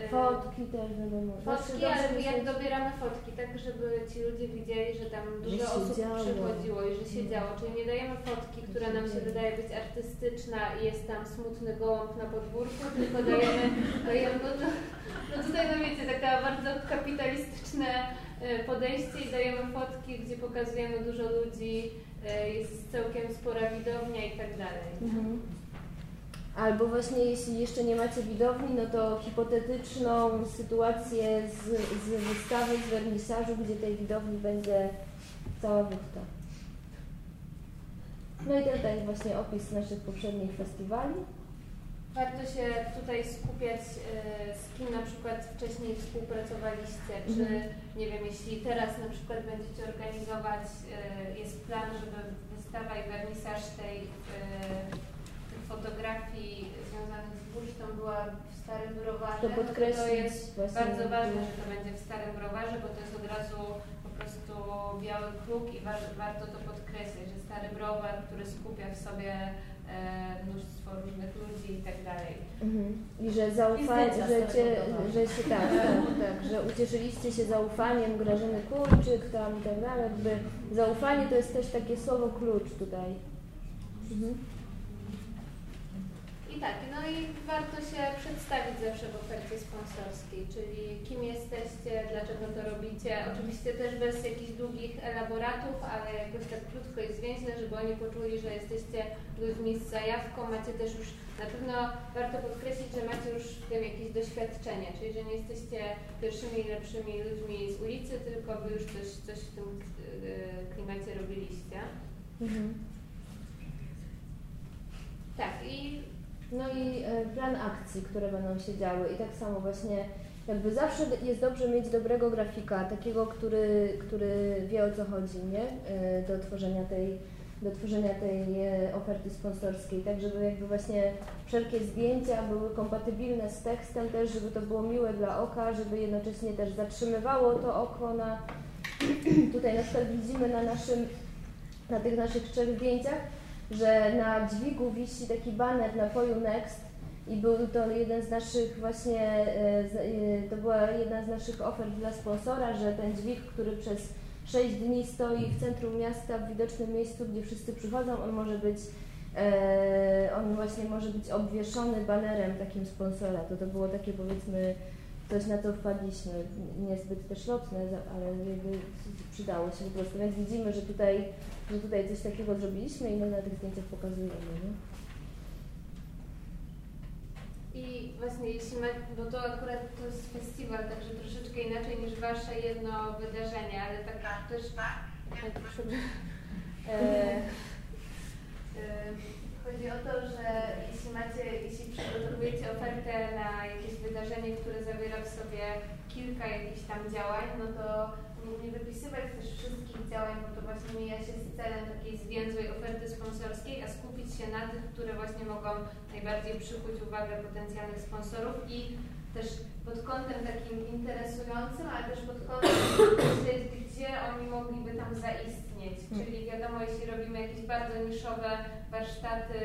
Speaker 1: Y, fotki też wiadomo.
Speaker 2: Fotki, ale jak dobieramy fotki, tak żeby ci ludzie widzieli, że tam dużo osób działo. przychodziło i że się no. działo. Czyli nie dajemy fotki, która nam się wydaje być artystyczna i jest tam smutny gołąb na podwórku, tylko dajemy, dajemy no, to, no tutaj no wiecie, taka bardzo kapitalistyczne y, podejście i dajemy fotki, gdzie pokazujemy dużo ludzi, y, jest całkiem spora widownia i tak dalej. Mhm.
Speaker 1: Albo właśnie jeśli jeszcze nie macie widowni, no to hipotetyczną sytuację z, z wystawy, z wernisażu, gdzie tej widowni będzie cała buchta. No i tutaj właśnie opis naszych poprzednich festiwali.
Speaker 2: Warto się tutaj skupiać, e, z kim na przykład wcześniej współpracowaliście, czy mhm. nie wiem, jeśli teraz na przykład będziecie organizować, e, jest plan, żeby wystawa i wernisaż tej e, fotografii związanych z bursztą była w Starym Browarze.
Speaker 1: To podkreślić. To
Speaker 2: jest bardzo ważne, że to będzie w Starym Browarze, bo to jest od razu po prostu biały kruk i wa warto to podkreślić, że Stary Browar, który skupia w sobie e, mnóstwo różnych ludzi i tak dalej.
Speaker 1: Mhm. I że zaufanie, że, cię, że się tak, tak, tak, że ucieszyliście się zaufaniem Grażyny Kurczyk tam i tak dalej. Jakby zaufanie to jest też takie słowo klucz tutaj. Mhm.
Speaker 2: I tak, no i warto się przedstawić zawsze w ofercie sponsorskiej, czyli kim jesteście, dlaczego to robicie. Oczywiście też bez jakichś długich elaboratów, ale jakoś tak krótko i zwięźle, żeby oni poczuli, że jesteście ludźmi z zajawką, macie też już, na pewno warto podkreślić, że macie już w tym jakieś doświadczenie, czyli że nie jesteście pierwszymi lepszymi ludźmi z ulicy, tylko wy już coś, coś w tym y, klimacie robiliście. Mhm. Tak, i
Speaker 1: no i e, plan akcji, które będą się działy. I tak samo właśnie jakby zawsze jest dobrze mieć dobrego grafika, takiego, który, który wie o co chodzi, nie? E, do tworzenia tej, do tworzenia tej e, oferty sponsorskiej, tak żeby jakby właśnie wszelkie zdjęcia były kompatybilne z tekstem też, żeby to było miłe dla oka, żeby jednocześnie też zatrzymywało to oko na tutaj na przykład widzimy na naszym, na tych naszych trzech zdjęciach, że na dźwigu wisi taki baner napoju Next i był to jeden z naszych właśnie, e, e, to była jedna z naszych ofert dla sponsora, że ten dźwig, który przez 6 dni stoi w centrum miasta, w widocznym miejscu, gdzie wszyscy przychodzą, on może być e, on właśnie może być obwieszony banerem takim sponsora. To to było takie powiedzmy coś na co wpadliśmy, niezbyt też lotne, ale jakby przydało się po prostu. Więc widzimy, że tutaj, że tutaj coś takiego zrobiliśmy i my na tych zdjęciach pokazujemy. Nie?
Speaker 2: I właśnie jeśli ma, bo to akurat to jest festiwal, także troszeczkę inaczej niż wasze jedno wydarzenie, ale tak, tak. też... Tak, e, e, chodzi o to, że jeśli macie, jeśli przygotowujecie ofertę na jakieś wydarzenie, które zawiera w sobie kilka jakichś tam działań, no to nie wypisywać też wszystkich działań, bo to właśnie mija się z celem takiej zwięzłej oferty sponsorskiej, a skupić się na tych, które właśnie mogą najbardziej przykuć uwagę potencjalnych sponsorów i też pod kątem takim interesującym, ale też pod kątem gdzie oni mogliby tam zaistnieć. Czyli wiadomo, jeśli robimy jakieś bardzo niszowe warsztaty,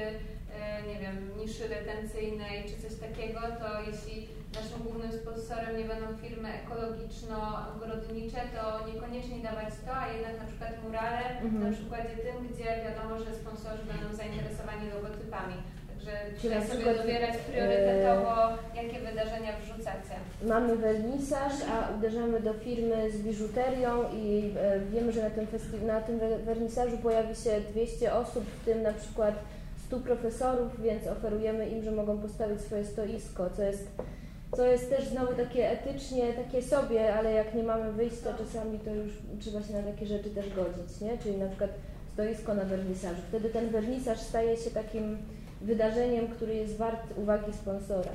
Speaker 2: e, nie wiem, niszy retencyjnej czy coś takiego, to jeśli naszym głównym sponsorem nie będą firmy ekologiczno-ogrodnicze, to niekoniecznie dawać to, a jednak na przykład murale, mhm. na przykładzie tym, gdzie wiadomo, że sponsorzy będą zainteresowani logotypami. Także trzeba sobie przykład, dobierać priorytetowo, e, jakie wydarzenia wrzucacie.
Speaker 1: Mamy wernisaż, a uderzamy do firmy z biżuterią i e, wiemy, że na tym, na tym wernisażu pojawi się 200 osób, w tym na przykład 100 profesorów, więc oferujemy im, że mogą postawić swoje stoisko, co jest co jest też znowu takie etycznie, takie sobie, ale jak nie mamy wyjścia czasami, to już trzeba się na takie rzeczy też godzić, nie? Czyli na przykład stoisko na wernisażu. Wtedy ten wernisaż staje się takim wydarzeniem, który jest wart uwagi sponsora.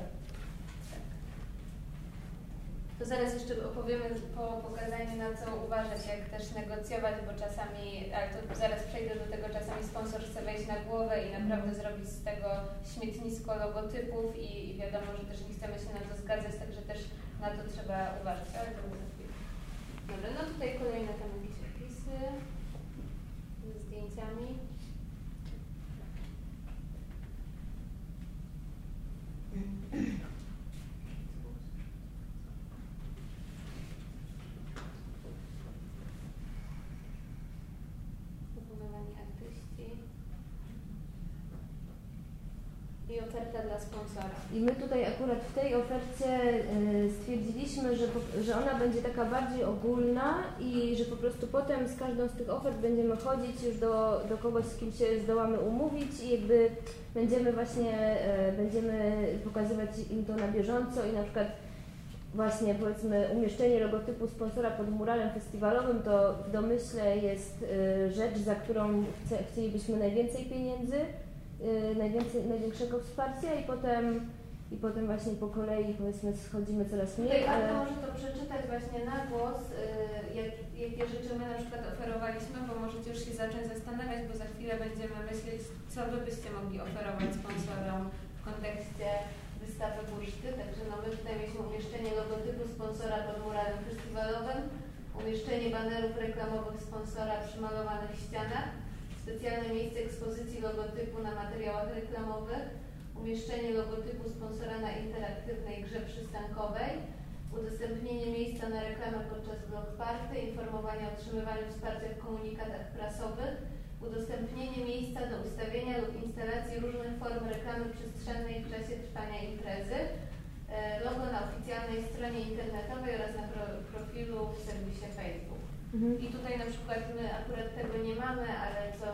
Speaker 2: To zaraz jeszcze opowiemy po pokazaniu na co uważać, jak też negocjować, bo czasami, ale to zaraz przejdę do tego, czasami sponsor chce wejść na głowę i naprawdę mhm. zrobić z tego śmietnisko logotypów i, i wiadomo, że też nie chcemy się na to zgadzać, także też na to trzeba uważać, ale to. Dobra, no tutaj kolejne tam jakieś opisy ze zdjęciami. Thank you.
Speaker 1: I my tutaj akurat w tej ofercie y, stwierdziliśmy, że, że ona będzie taka bardziej ogólna i że po prostu potem z każdą z tych ofert będziemy chodzić już do, do kogoś, z kim się zdołamy umówić i jakby będziemy właśnie, y, będziemy pokazywać im to na bieżąco i na przykład właśnie powiedzmy umieszczenie logotypu sponsora pod muralem festiwalowym to w domyśle jest y, rzecz, za którą chcielibyśmy najwięcej pieniędzy, najwięcej, największego wsparcia i potem, i potem właśnie po kolei powiedzmy schodzimy coraz mniej.
Speaker 2: Tutaj ale... może to przeczytać właśnie na głos, y, jak, jakie rzeczy my na przykład oferowaliśmy, bo możecie już się zacząć zastanawiać, bo za chwilę będziemy myśleć, co wy byście mogli oferować sponsorom w kontekście wystawy burszty. Także no my tutaj mieliśmy umieszczenie logotypu sponsora pod muralem festiwalowym, umieszczenie banerów reklamowych sponsora przy malowanych ścianach, specjalne miejsce ekspozycji logotypu na materiałach reklamowych, umieszczenie logotypu sponsora na interaktywnej grze przystankowej, udostępnienie miejsca na reklamę podczas blog party, informowanie o otrzymywaniu wsparcia w komunikatach prasowych, udostępnienie miejsca do ustawienia lub instalacji różnych form reklamy przestrzennej w czasie trwania imprezy, e, logo na oficjalnej stronie internetowej oraz na profilu w serwisie Facebook. Mhm. I tutaj na przykład my akurat tego nie mamy, ale co,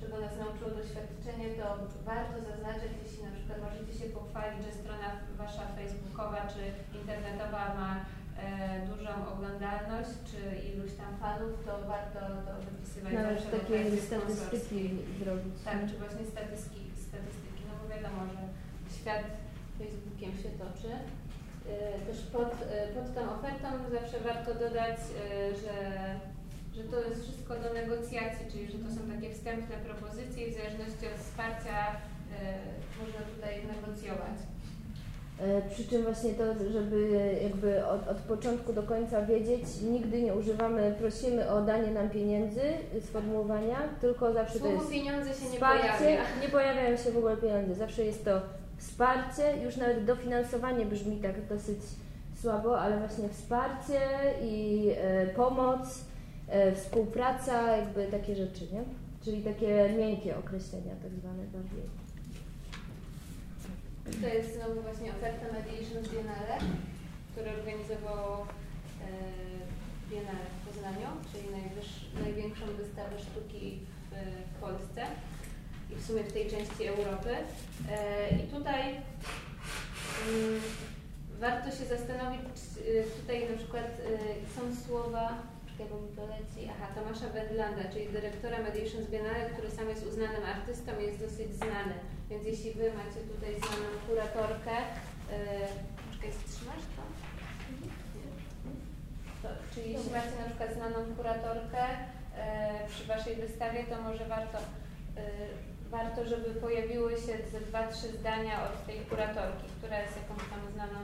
Speaker 2: czego nas nauczyło doświadczenie, to warto zaznaczyć, jeśli przykład możecie się pochwalić, że strona wasza facebookowa czy internetowa ma e, dużą oglądalność, czy iluś tam fanów, to warto to wypisywać
Speaker 1: Nawet zawsze takie statystyki zrobić.
Speaker 2: Tak, czy właśnie statystyki, statystyki, no bo wiadomo, że świat Facebookiem się toczy. Też pod, pod tą ofertą zawsze warto dodać, że, że to jest wszystko do negocjacji, czyli że to są takie wstępne propozycje i w zależności od wsparcia można tutaj negocjować.
Speaker 1: E, przy czym właśnie to, żeby jakby od, od, początku do końca wiedzieć, nigdy nie używamy, prosimy o danie nam pieniędzy, sformułowania, tylko zawsze
Speaker 2: Słowo
Speaker 1: to jest
Speaker 2: pieniądze się nie
Speaker 1: wsparcie,
Speaker 2: pojawia.
Speaker 1: nie pojawiają się w ogóle pieniądze, zawsze jest to wsparcie, już nawet dofinansowanie brzmi tak dosyć słabo, ale właśnie wsparcie i e, pomoc, e, współpraca, jakby takie rzeczy, nie? Czyli takie miękkie określenia tak zwane bardziej.
Speaker 2: To jest znowu właśnie oferta Mediation Biennale, które organizowało e, Biennale w Poznaniu, czyli największą wystawę sztuki w, Polsce i w sumie w tej części Europy. E, I tutaj mm, warto się zastanowić, e, tutaj na przykład są słowa bo mi to leci. Aha, Tomasza Wendlanda, czyli dyrektora Mediation Biennale, który sam jest uznanym artystą jest dosyć znany. Więc jeśli Wy macie tutaj znaną kuratorkę, yy, czekaj, trzymasz to? to? Czyli jeśli macie na przykład znaną kuratorkę yy, przy Waszej wystawie, to może warto, yy, warto, żeby pojawiły się ze dwa, trzy zdania od tej kuratorki, która jest jakąś tam znaną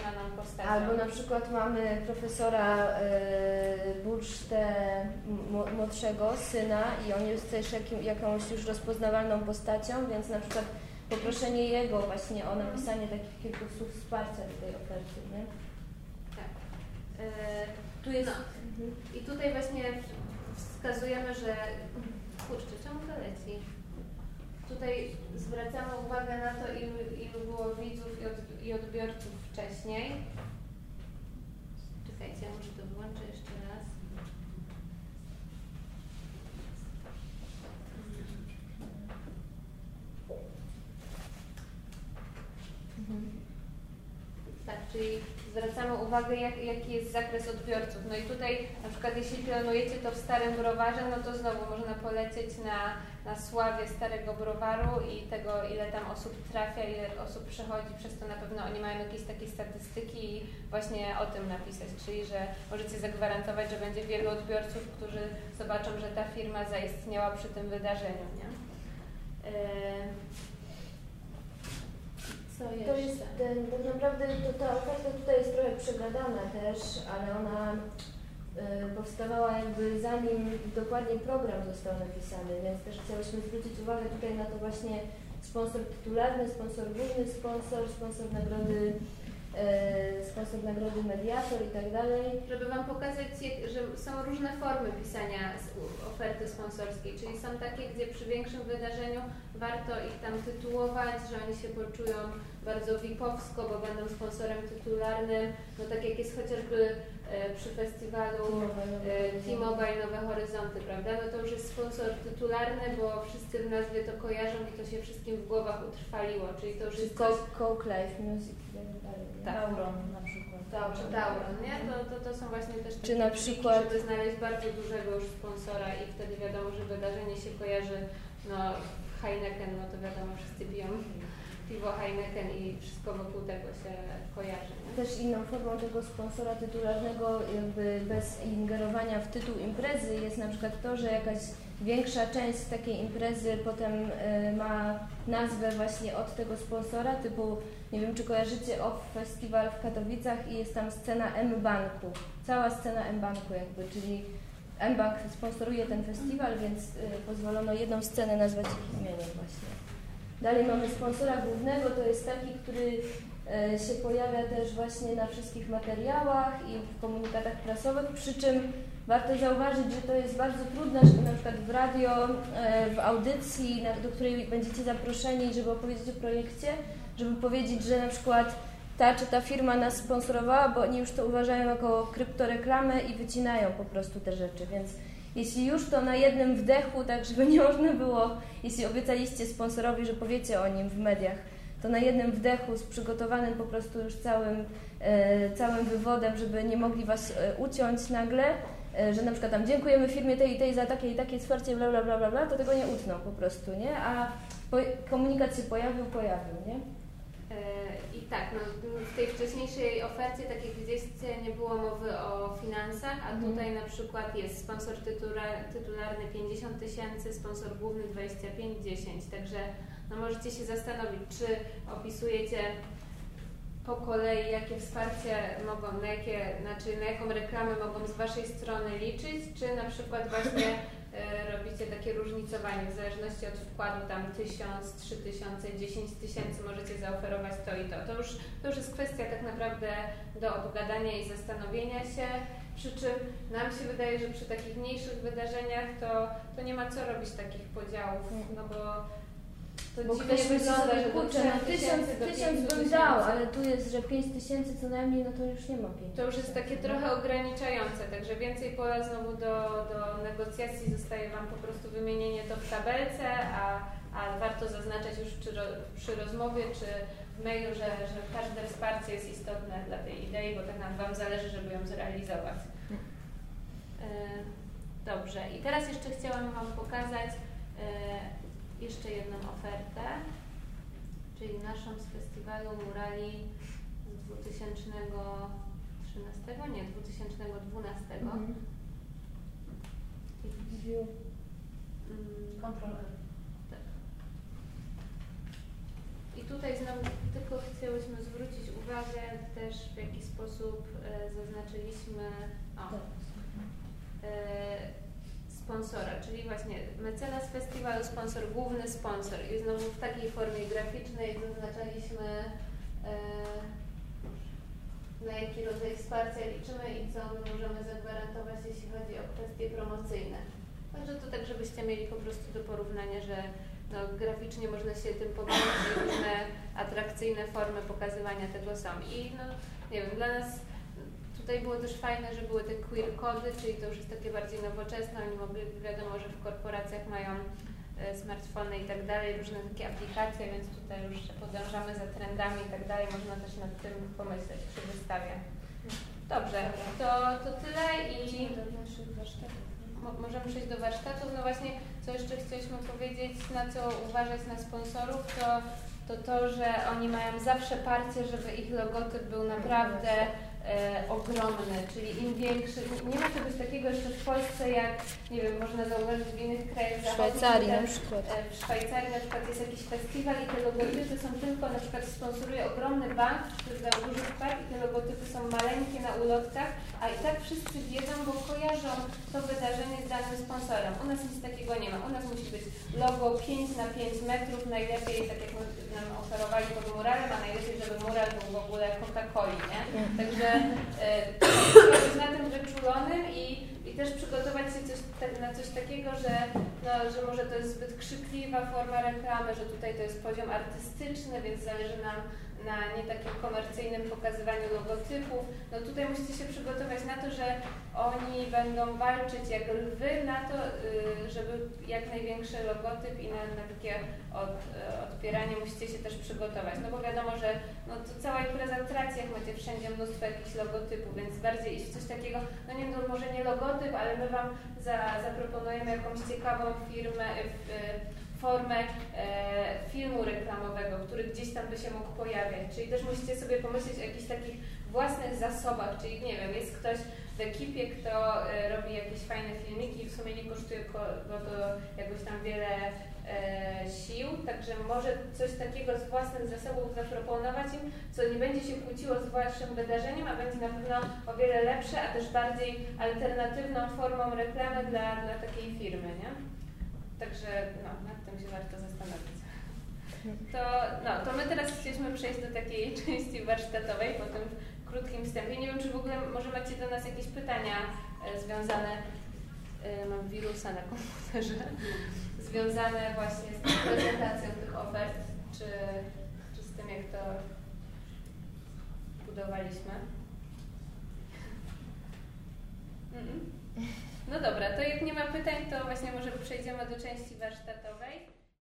Speaker 2: znaną postacią.
Speaker 1: Albo na przykład mamy profesora y, Bursztę młodszego, syna i on jest też jakim, jakąś już rozpoznawalną postacią, więc na przykład poproszenie jego właśnie o napisanie takich kilku słów wsparcia do tej oferty, nie?
Speaker 2: Tak. tu jest, no. mhm. I tutaj właśnie wskazujemy, że kurczę, czemu to leci? Tutaj zwracamy uwagę na to, ilu, ilu było widzów i, od, i odbiorców wcześniej. Czekajcie, może to wyłączę jeszcze raz. Mhm. Tak, czyli zwracamy uwagę, jak, jaki jest zakres odbiorców. No i tutaj na przykład jeśli planujecie to w Starym Browarze, no to znowu można polecieć na, na sławie Starego Browaru i tego, ile tam osób trafia, ile osób przechodzi, przez to na pewno oni mają jakieś takie statystyki i właśnie o tym napisać, czyli że możecie zagwarantować, że będzie wielu odbiorców, którzy zobaczą, że ta firma zaistniała przy tym wydarzeniu. Nie? Yy...
Speaker 1: Co jeszcze? To jest ten, tak naprawdę to, ta oferta tutaj jest trochę przegadana też, ale ona y, powstawała jakby zanim dokładnie program został napisany, więc też chciałyśmy zwrócić uwagę tutaj na to właśnie sponsor tytularny, sponsor główny, sponsor, sponsor nagrody E, sponsor nagrody mediator i tak dalej.
Speaker 2: Żeby Wam pokazać, że są różne formy pisania oferty sponsorskiej, czyli są takie, gdzie przy większym wydarzeniu warto ich tam tytułować, że oni się poczują bardzo VIP-owsko, bo będą sponsorem tytularnym, no tak jak jest chociażby przy festiwalu e, T-Mobile Nowe Horyzonty, prawda? No to już jest sponsor tytularny, bo wszyscy w nazwie to kojarzą i to się wszystkim w głowach utrwaliło, czyli to już jest
Speaker 1: coś... Coke Life Music
Speaker 3: tak. Tauron na przykład.
Speaker 2: Tauron, Tauron nie? To, to, to są właśnie też
Speaker 1: Czy na przykład...
Speaker 2: żeby znaleźć bardzo dużego już sponsora i wtedy wiadomo, że wydarzenie się kojarzy, no Heineken, no to wiadomo, wszyscy piją piwo Heineken i wszystko wokół tego się kojarzy. Nie?
Speaker 1: Też inną formą tego sponsora tytularnego, jakby bez ingerowania w tytuł imprezy, jest na przykład to, że jakaś większa część takiej imprezy potem y, ma nazwę właśnie od tego sponsora, typu, nie wiem czy kojarzycie OFF Festiwal w Katowicach i jest tam scena M-Banku, cała scena M-Banku jakby, czyli M-Bank sponsoruje ten festiwal, więc y, pozwolono jedną scenę nazwać ich imieniem właśnie. Dalej mamy sponsora głównego, to jest taki, który e, się pojawia też właśnie na wszystkich materiałach i w komunikatach prasowych, przy czym warto zauważyć, że to jest bardzo trudne, żeby na przykład w radio, e, w audycji, do której będziecie zaproszeni, żeby opowiedzieć o projekcie, żeby powiedzieć, że na przykład ta czy ta firma nas sponsorowała, bo oni już to uważają jako kryptoreklamę i wycinają po prostu te rzeczy, więc jeśli już to na jednym wdechu, tak żeby nie można było, jeśli obiecaliście sponsorowi, że powiecie o nim w mediach, to na jednym wdechu z przygotowanym po prostu już całym, e, całym wywodem, żeby nie mogli Was e, uciąć nagle, e, że na przykład tam dziękujemy firmie tej i tej za takie i takie wsparcie, bla, bla, bla, bla, bla, to tego nie utną po prostu, nie? A po, komunikat się pojawił, pojawił, nie?
Speaker 2: Tak, no, w tej wcześniejszej ofercie, tak jak widzieliście, nie było mowy o finansach, a
Speaker 1: Mhm.
Speaker 2: tutaj na przykład jest sponsor tytularny 50 tysięcy, sponsor główny 25-10, także no, możecie się zastanowić, czy opisujecie po kolei, jakie wsparcie mogą, na, jakie, znaczy na jaką reklamę mogą z Waszej strony liczyć, czy na przykład właśnie robicie takie różnicowanie w zależności od wkładu tam 1000, 3000, 10 tysięcy możecie zaoferować to i to. To już, to już jest kwestia tak naprawdę do obgadania i zastanowienia się. Przy czym nam się wydaje, że przy takich mniejszych wydarzeniach to, to nie ma co robić takich podziałów, no bo to
Speaker 1: Bo ktoś
Speaker 2: wygląda,
Speaker 1: sobie,
Speaker 2: że
Speaker 1: kurczę,
Speaker 2: 3
Speaker 1: no tysiąc, tysiąc
Speaker 2: 5
Speaker 1: bym dał, ale tu jest, że pięć tysięcy co najmniej, no to już nie ma pięć.
Speaker 2: To już jest takie trochę ograniczające, także więcej pola znowu do, do negocjacji zostaje Wam po prostu wymienienie to w tabelce, a, a warto zaznaczać już przy, przy rozmowie czy w mailu, że, że każde wsparcie jest istotne dla tej idei, bo tak nam Wam zależy, żeby ją zrealizować. E, Dobrze, i teraz jeszcze chciałam Wam pokazać e, jeszcze jedną ofertę, czyli naszą z festiwalu Murali z 2013, nie, 2012.
Speaker 1: Mhm. View.
Speaker 2: Mm, tak. I tutaj znowu tylko chciałyśmy zwrócić uwagę też w jaki sposób e, zaznaczyliśmy o,
Speaker 1: Tak.
Speaker 2: e, sponsora, czyli właśnie mecenas festiwalu, sponsor, główny sponsor i znowu w takiej formie graficznej zaznaczaliśmy e, na jaki rodzaj wsparcia liczymy i co my możemy zagwarantować, jeśli chodzi o kwestie promocyjne. Także to tak, żebyście mieli po prostu do porównania, że no, graficznie można się tym pobawić różne atrakcyjne formy pokazywania tego są. I no, nie wiem, dla nas tutaj było też fajne, że były te queer kody, czyli to już jest takie bardziej nowoczesne. Oni mogli, wiadomo, że w korporacjach mają e, smartfony i tak dalej, różne takie aplikacje, więc tutaj już podążamy za trendami i tak dalej. Można też nad tym pomyśleć przy wystawie. Dobrze, to, to tyle i Możemy przejść do warsztatów. No właśnie, co jeszcze chcieliśmy powiedzieć, na co uważać na sponsorów, to, to to, że oni mają zawsze parcie, żeby ich logotyp był naprawdę e, ogromny, czyli im większy. Nie ma czegoś takiego jeszcze w Polsce, jak, nie wiem, można zauważyć w innych krajach
Speaker 1: W Szwajcarii na przykład.
Speaker 2: E, W Szwajcarii na przykład jest jakiś festiwal i te logotypy są tylko, na przykład sponsoruje ogromny bank, który dał duży wkład i te logotypy są maleńkie na ulotkach, a i tak wszyscy wiedzą, bo kojarzą to wydarzenie z danym sponsorem. U nas nic takiego nie ma. U nas musi być logo 5 na 5 metrów, najlepiej tak jak nam oferowali pod muralem, a najlepiej, żeby mural był w ogóle Coca-Coli, nie? Także e, być na tym wyczulonym i, i też przygotować się coś, na coś takiego, że, no, że może to jest zbyt krzykliwa forma reklamy, że tutaj to jest poziom artystyczny, więc zależy nam na nie takim komercyjnym pokazywaniu logotypów. No tutaj musicie się przygotować na to, że oni będą walczyć jak lwy na to, y, żeby jak największy logotyp i na, na takie od, y, odpieranie musicie się też przygotować. No bo wiadomo, że no to cała impreza atracjach macie wszędzie mnóstwo jakichś logotypów, więc bardziej iść coś takiego, no nie no może nie logotyp, ale my Wam za, zaproponujemy jakąś ciekawą firmę, y, formę e, filmu reklamowego, który gdzieś tam by się mógł pojawiać. Czyli też musicie sobie pomyśleć o jakichś takich własnych zasobach, czyli nie wiem, jest ktoś w ekipie, kto e, robi jakieś fajne filmiki i w sumie nie kosztuje ko- go to jakoś tam wiele e, sił, także może coś takiego z własnych zasobów zaproponować im, co nie będzie się kłóciło z waszym wydarzeniem, a będzie na pewno o wiele lepsze, a też bardziej alternatywną formą reklamy dla, dla takiej firmy, nie? Także no, nad tym się warto zastanowić. To, no, to my teraz chcieliśmy przejść do takiej części warsztatowej po tym krótkim wstępie. Nie wiem, czy w ogóle może macie do nas jakieś pytania e, związane, e, mam wirusa na komputerze, związane właśnie z prezentacją tych ofert, czy, czy z tym, jak to budowaliśmy. Mm-mm. No dobra, to jak nie ma pytań, to właśnie może przejdziemy do części warsztatowej.